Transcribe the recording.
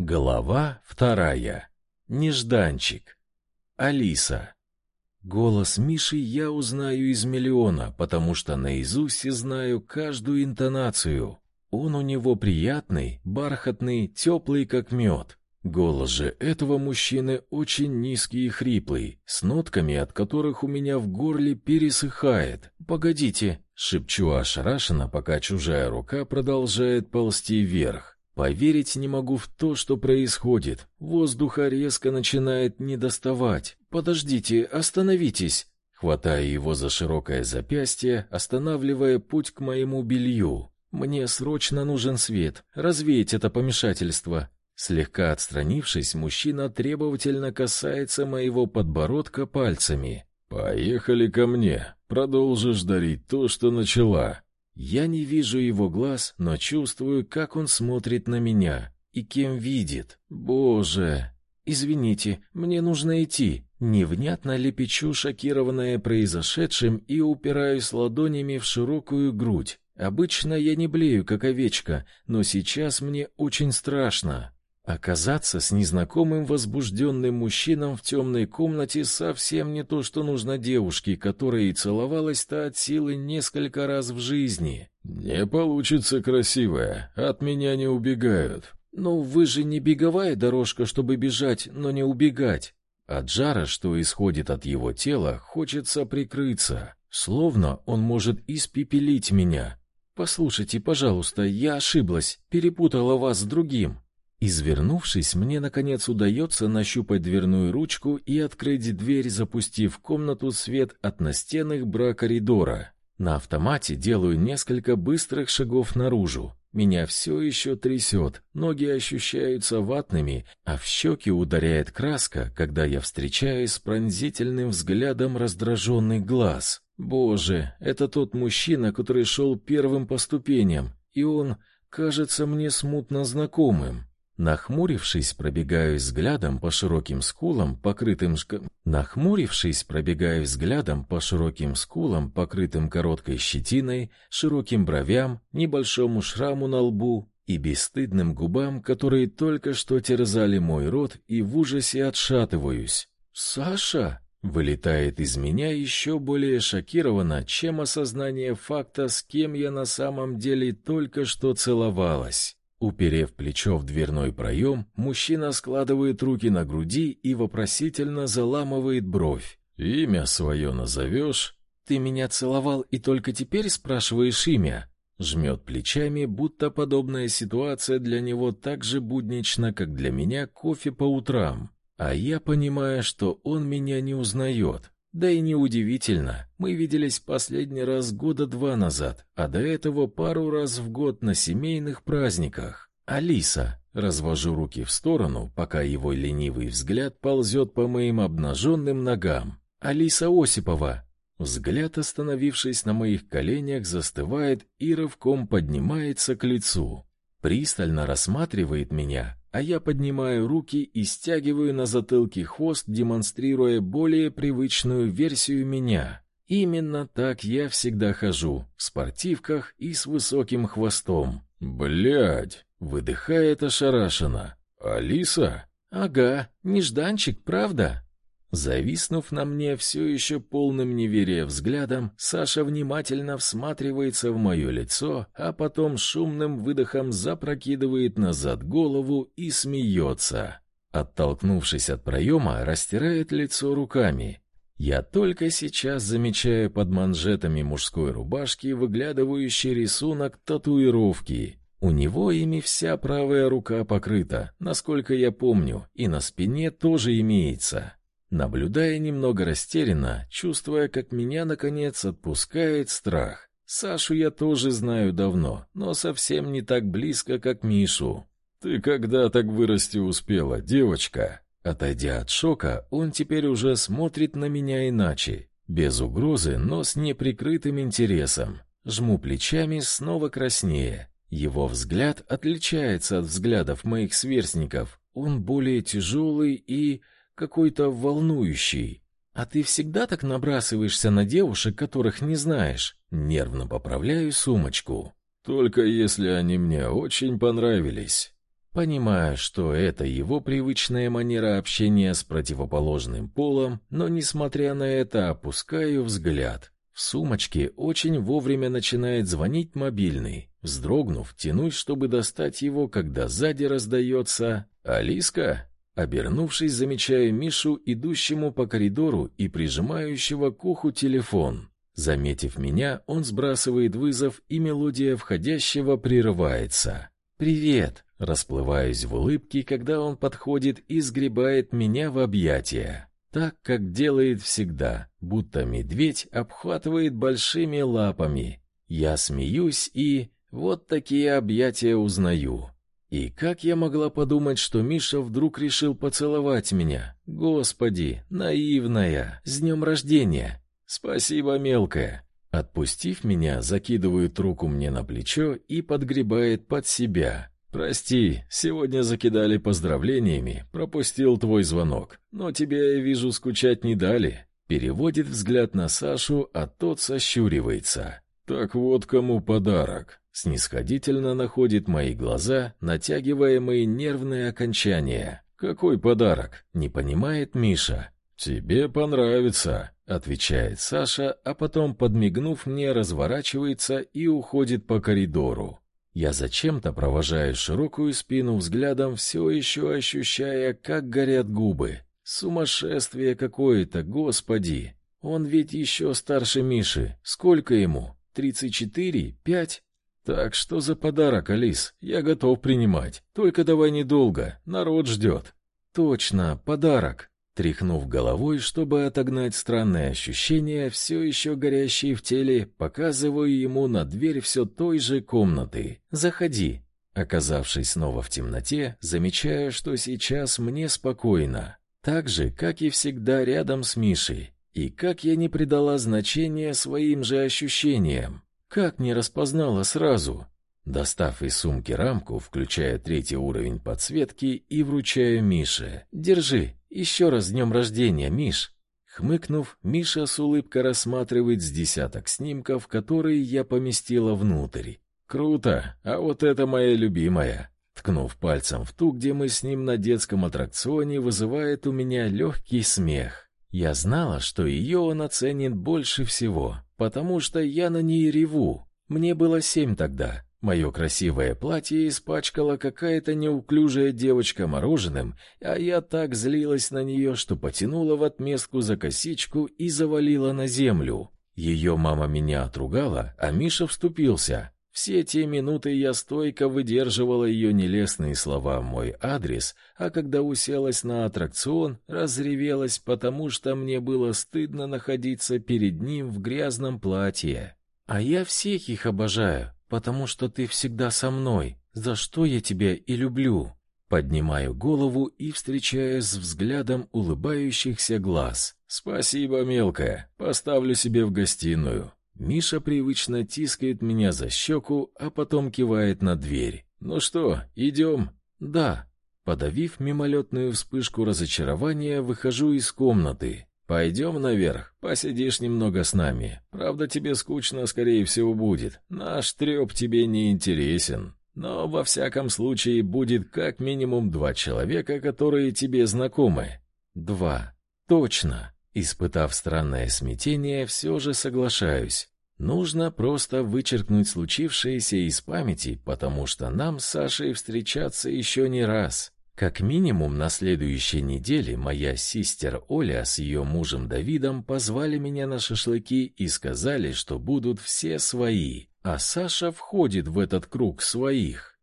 Глава вторая. Нежданчик. Алиса. Голос Миши я узнаю из миллиона, потому что наизусть знаю каждую интонацию. Он у него приятный, бархатный, теплый, как мед. Голос же этого мужчины очень низкий и хриплый, с нотками, от которых у меня в горле пересыхает. «Погодите», — шепчу ошарашенно, пока чужая рука продолжает ползти вверх. Поверить не могу в то, что происходит. Воздуха резко начинает недоставать. Подождите, остановитесь. Хватаю его за широкое запястье, останавливая путь к моему белью. Мне срочно нужен свет. Развеять это помешательство. Слегка отстранившись, мужчина требовательно касается моего подбородка пальцами. Поехали ко мне. Продолжишь дарить то, что начала. Я не вижу его глаз, но чувствую, как он смотрит на меня и кем видит. Боже, извините, мне нужно идти. Невнятно лепечу, шокированная произошедшим, и упираюсь ладонями в широкую грудь. Обычно я не блею, как овечка, но сейчас мне очень страшно. Оказаться с незнакомым возбужденным мужчином в темной комнате совсем не то, что нужно девушке, которая целовалась-то от силы несколько раз в жизни. Не получится красивая, от меня не убегают. Но вы же не беговая дорожка, чтобы бежать, но не убегать. От жара, что исходит от его тела, хочется прикрыться, словно он может испепелить меня. Послушайте, пожалуйста, я ошиблась, перепутала вас с другим. Извернувшись, мне наконец удается нащупать дверную ручку и открыть дверь, запустив в комнату свет от настенных бра коридора. На автомате делаю несколько быстрых шагов наружу. Меня все еще трясет, ноги ощущаются ватными, а в щеки ударяет краска, когда я встречаюсь с пронзительным взглядом раздраженных глаз. Боже, это тот мужчина, который шел первым по ступеням, и он кажется мне смутно знакомым. Нахмурившись, пробегаю взглядом по широким скулам, покрытым шка... Нахмурившись, пробегаю взглядом по широким скулам, покрытым короткой щетиной, широким бровям, небольшому шраму на лбу и бесстыдным губам, которые только что терзали мой рот, и в ужасе отшатываюсь. «Саша!» Вылетает из меня еще более шокированно, чем осознание факта, с кем я на самом деле только что целовалась. Уперев плечо в дверной проем, мужчина складывает руки на груди и вопросительно заламывает бровь. «Имя свое назовешь?» «Ты меня целовал и только теперь спрашиваешь имя?» Жмет плечами, будто подобная ситуация для него так же буднична, как для меня кофе по утрам. А я понимаю, что он меня не узнает. Да и неудивительно, мы виделись последний раз года два назад, а до этого пару раз в год на семейных праздниках. Алиса, развожу руки в сторону, пока его ленивый взгляд ползет по моим обнаженным ногам. Алиса Осипова. Взгляд, остановившись на моих коленях, застывает и рывком поднимается к лицу. Пристально рассматривает меня, а я поднимаю руки и стягиваю на затылке хвост, демонстрируя более привычную версию меня. Именно так я всегда хожу, в спортивках и с высоким хвостом. Блядь, выдыхает ошарашенно. Алиса? Ага, нежданчик, правда? Зависнув на мне все еще полным неверия взглядом, Саша внимательно всматривается в мое лицо, а потом шумным выдохом запрокидывает назад голову и смеется. Оттолкнувшись от проема, растирает лицо руками. Я только сейчас замечаю под манжетами мужской рубашки выглядывающий рисунок татуировки. У него ими вся правая рука покрыта, насколько я помню, и на спине тоже имеется. Наблюдая немного растерянно, чувствуя, как меня наконец отпускает страх. Сашу я тоже знаю давно, но совсем не так близко, как Мишу. Ты когда так вырасти успела, девочка? Отойдя от шока, он теперь уже смотрит на меня иначе, без угрозы, но с неприкрытым интересом. Жму плечами, снова краснее. Его взгляд отличается от взглядов моих сверстников. Он более тяжелый и какой-то волнующий. А ты всегда так набрасываешься на девушек, которых не знаешь? Нервно поправляю сумочку. Только если они мне очень понравились. Понимаю, что это его привычная манера общения с противоположным полом, но, несмотря на это, опускаю взгляд. В сумочке очень вовремя начинает звонить мобильный. Вздрогнув, тянусь, чтобы достать его, когда сзади раздается «Алиска?». Обернувшись, замечаю Мишу, идущему по коридору и прижимающего к уху телефон. Заметив меня, он сбрасывает вызов, и мелодия входящего прерывается. «Привет!» Расплываюсь в улыбке, когда он подходит и сгребает меня в объятия так, как делает всегда, будто медведь обхватывает большими лапами. Я смеюсь и вот такие объятия узнаю. И как я могла подумать, что Миша вдруг решил поцеловать меня? Господи, наивная, с днем рождения! Спасибо, мелкая. Отпустив меня, закидывает руку мне на плечо и подгребает под себя. «Прости, сегодня закидали поздравлениями, пропустил твой звонок, но тебе, я вижу, скучать не дали». Переводит взгляд на Сашу, а тот сощуривается. «Так вот кому подарок». Снисходительно находит мои глаза, натягивая мои нервные окончания. «Какой подарок?» — не понимает Миша. «Тебе понравится», — отвечает Саша, а потом, подмигнув мне, разворачивается и уходит по коридору. Я зачем-то провожаю широкую спину взглядом, все еще ощущая, как горят губы. Сумасшествие какое-то, господи! Он ведь еще старше Миши. Сколько ему? Тридцать четыре? Пять? Так что за подарок, Алис? Я готов принимать. Только давай недолго, народ ждет. Точно, подарок. Тряхнув головой, чтобы отогнать странные ощущения, все еще горящие в теле, показываю ему на дверь все той же комнаты. «Заходи». Оказавшись снова в темноте, замечаю, что сейчас мне спокойно. Так же, как и всегда рядом с Мишей. И как я не придала значения своим же ощущениям. Как не распознала сразу. Достав из сумки рамку, включая третий уровень подсветки и вручаю Мише. «Держи, еще раз с днем рождения, Миш!» Хмыкнув, Миша с улыбкой рассматривает с десяток снимков, которые я поместила внутрь. «Круто! А вот это моя любимая!» Ткнув пальцем в ту, где мы с ним на детском аттракционе, вызывает у меня легкий смех. Я знала, что ее он оценит больше всего, потому что я на ней реву. Мне было семь тогда, Мое красивое платье испачкала какая-то неуклюжая девочка мороженым, а я так злилась на нее, что потянула в отместку за косичку и завалила на землю. Ее мама меня отругала, а Миша вступился. Все те минуты я стойко выдерживала ее нелестные слова в мой адрес, а когда уселась на аттракцион, разревелась, потому что мне было стыдно находиться перед ним в грязном платье. А я всех их обожаю, потому что ты всегда со мной, за что я тебя и люблю. Поднимаю голову и встречаюсь с взглядом улыбающихся глаз. Спасибо, мелкая. Поставлю себе в гостиную. Миша привычно тискает меня за щеку, а потом кивает на дверь. Ну что, идем?» Да. Подавив мимолетную вспышку разочарования, выхожу из комнаты. Пойдем наверх, посидишь немного с нами. Правда, тебе скучно, скорее всего, будет. Наш треп тебе не интересен. Но во всяком случае будет как минимум два человека, которые тебе знакомы. Два. Точно. Испытав странное смятение, все же соглашаюсь. Нужно просто вычеркнуть случившееся из памяти, потому что нам с Сашей встречаться еще не раз. Как минимум на следующей неделе моя сестер Оля с ее мужем Давидом позвали меня на шашлыки и сказали, что будут все свои, а Саша входит в этот круг своих.